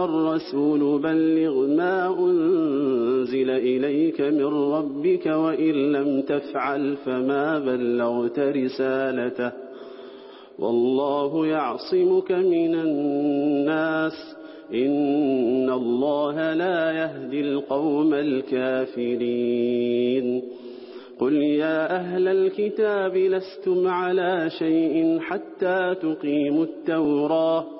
أيها الرسول بلغ ما أنزل إليك من ربك وإن لم تفعل فما بلغت رسالته. والله يعصمك من الناس. إن الله لا يهدي القوم الكافرين. قل يا أهل الكتاب لستم على شيء حتى تقيموا التوراة.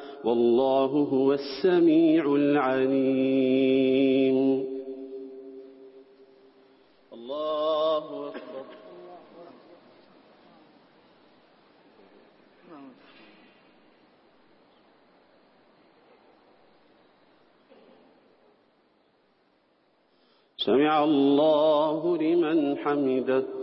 والله هو السميع العليم. الله أكبر. سمع الله لمن حمده.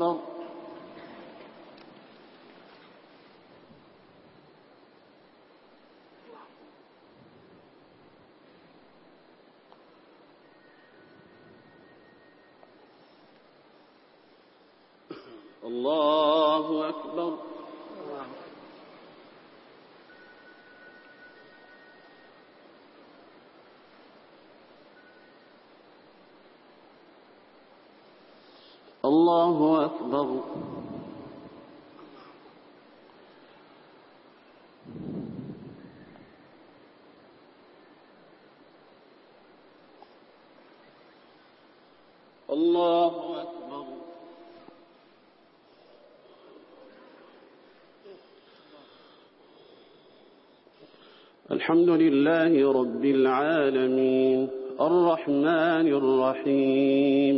الله الغضب الله أكبر الحمد لله رب العالمين الرحمن الرحيم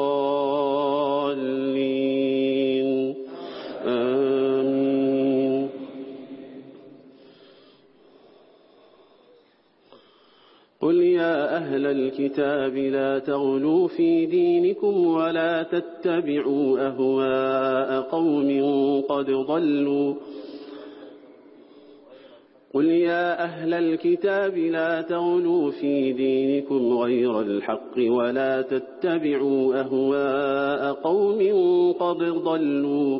الكتاب لا تغلوا في دينكم ولا تتبعوا أهواء قوم قد ضلوا قل يا أهل الكتاب لا تغلوا في دينكم غير الحق ولا تتبعوا أهواء قوم قد ضلوا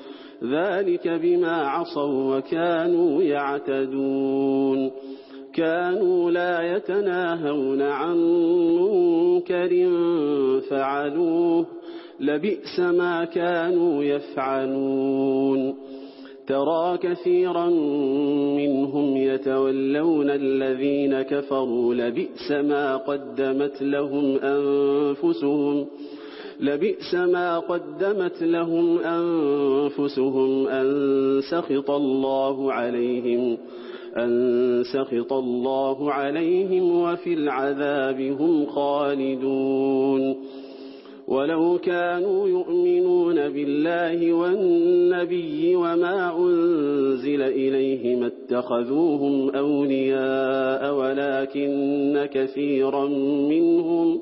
ذلك بما عصوا وكانوا يعتدون. كانوا لا يتناهون عن منكر فعلوه لبئس ما كانوا يفعلون. ترى كثيرا منهم يتولون الذين كفروا لبئس ما قدمت لهم أنفسهم. لبئس ما قدمت لهم أنفسهم أن سخط الله عليهم أن سخط الله عليهم وفي العذاب هم خالدون. ولو كانوا يؤمنون بالله والنبي وما أنزل إليهم اتخذوهم أولياء ولكن كثيرا منهم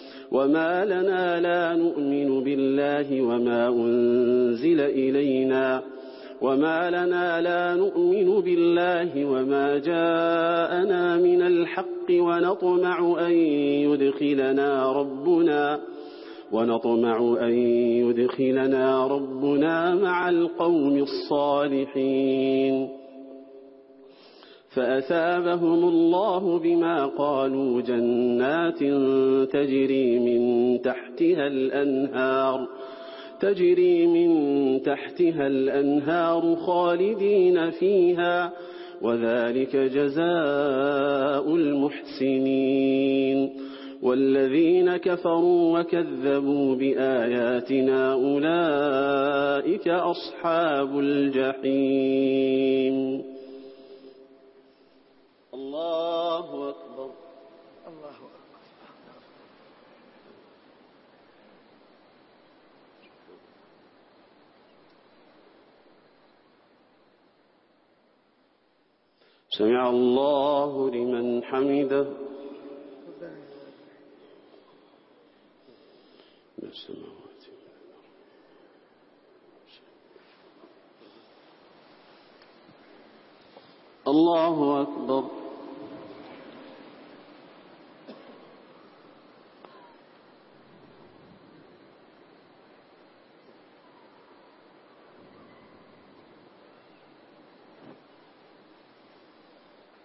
وما لنا لا نؤمن بالله وما أنزل إلينا وما لنا لا نؤمن بالله وما جاءنا من الحق ونطمع أن يدخلنا ربنا ونطمع أن يدخلنا ربنا مع القوم الصالحين فأثابهم الله بما قالوا جنات تجري من تحتها الأنهار تجري من تحتها الأنهار خالدين فيها وذلك جزاء المحسنين. والذين كفروا وكذبوا بآياتنا أولئك أصحاب الجحيم. الله أكبر الله أكبر سمع الله لمن حمده. من السماوات الله أكبر.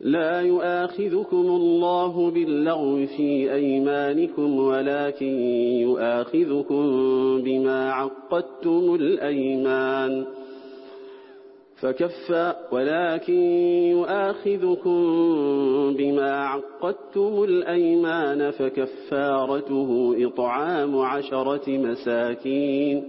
لا يؤاخذكم الله باللغو في أيمانكم ولكن يؤاخذكم بما عقدتم الأيمان. فكفى ولكن يؤاخذكم بما عقدتم الأيمان فكفارته إطعام عشرة مساكين.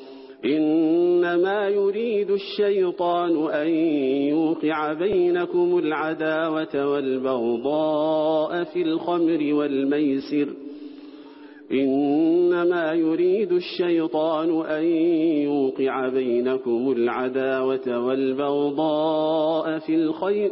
إنما يريد الشيطان أن يوقع بينكم العداوة والبغضاء في الخمر والميسر إنما يريد الشيطان أن يوقع بينكم العداوة والبغضاء في الخير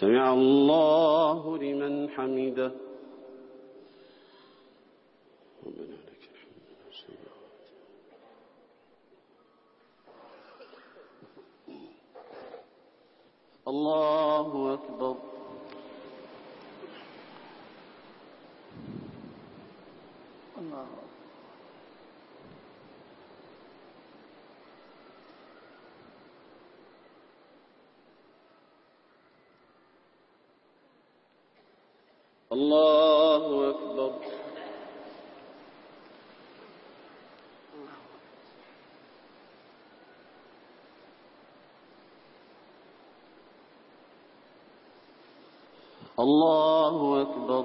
سمع الله لمن حمده. الله أكبر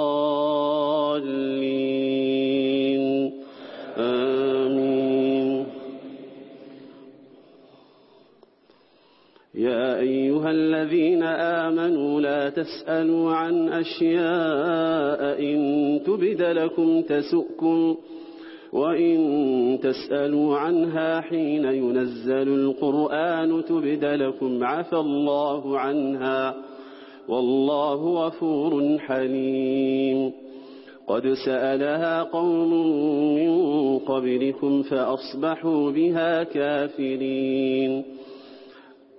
تسألوا عن أشياء إن تبد لكم تسؤكم وإن تسألوا عنها حين ينزل القرآن تبد لكم عفى الله عنها والله غفور حليم قد سألها قوم من قبلكم فأصبحوا بها كافرين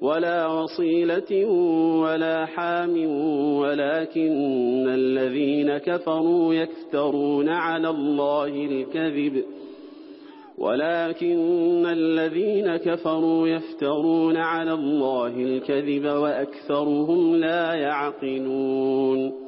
ولا وصيلة ولا حام ولكن الذين كفروا يكثرون على الله الكذب ولكن الذين كفروا يفترون على الله الكذب وأكثرهم لا يعقلون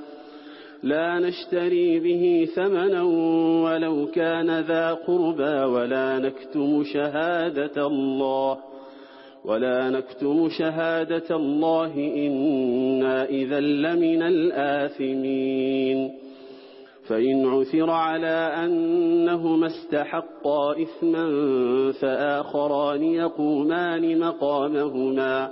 لا نشتري به ثمنا ولو كان ذا قربا ولا نكتم شهادة الله ولا نكتم شهادة الله إنا إذا لمن الآثمين فإن عثر على أنهما استحقا إثما فآخران يقومان مقامهما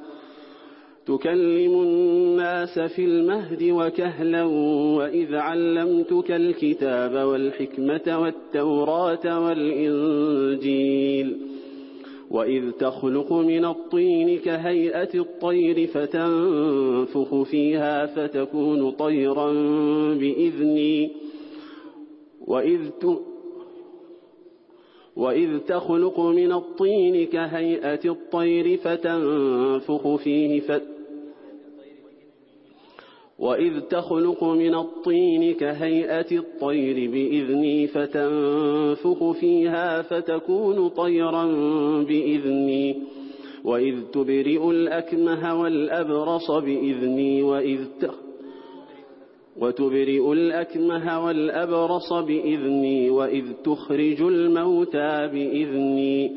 تكلم الناس في المهد وكهلا وإذ علمتك الكتاب والحكمة والتوراة والإنجيل وإذ تخلق من الطين كهيئة الطير فتنفخ فيها فتكون طيرا بإذني وإذ تؤمن وَإِذْ تَخْلُقُ مِنَ الطِّينِ كَهَيْئَةِ الطَّيْرِ فَتَنفُخُ فِيهِ فَتَنفُخُ وَإِذْ تَخْلُقُ مِنَ الطِّينِ كَهَيْئَةِ الطَّيْرِ بِإِذْنِي فَتَنفُخُ فِيهَا فَتَكُونُ طَيْرًا بِإِذْنِي وَإِذْ تُبْرِئُ الْأَكْمَهَ وَالْأَبْرَصَ بِإِذْنِي وَإِذْ وتبرئ الأكمه والأبرص بإذني وإذ تخرج الموتى بإذني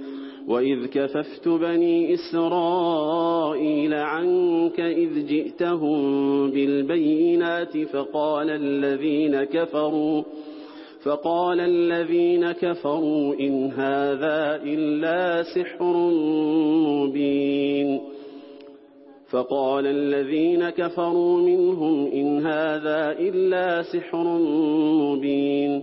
وَإِذْ كَفَفْتُ بَنِي إِسْرَائِيلَ عَنكَ إِذْ جِئْتَهُم بِالْبَيِّنَاتِ فَقَالَ الَّذِينَ كَفَرُوا فقال الذين كفروا إن هذا إلا سحر مبين فقال الذين كفروا منهم إن هذا إلا سحر مبين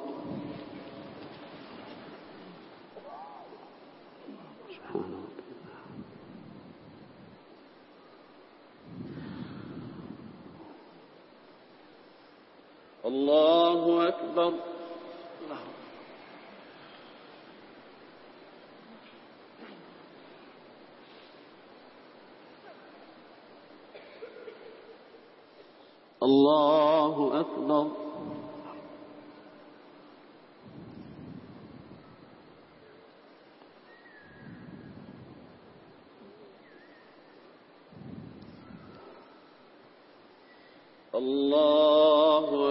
الله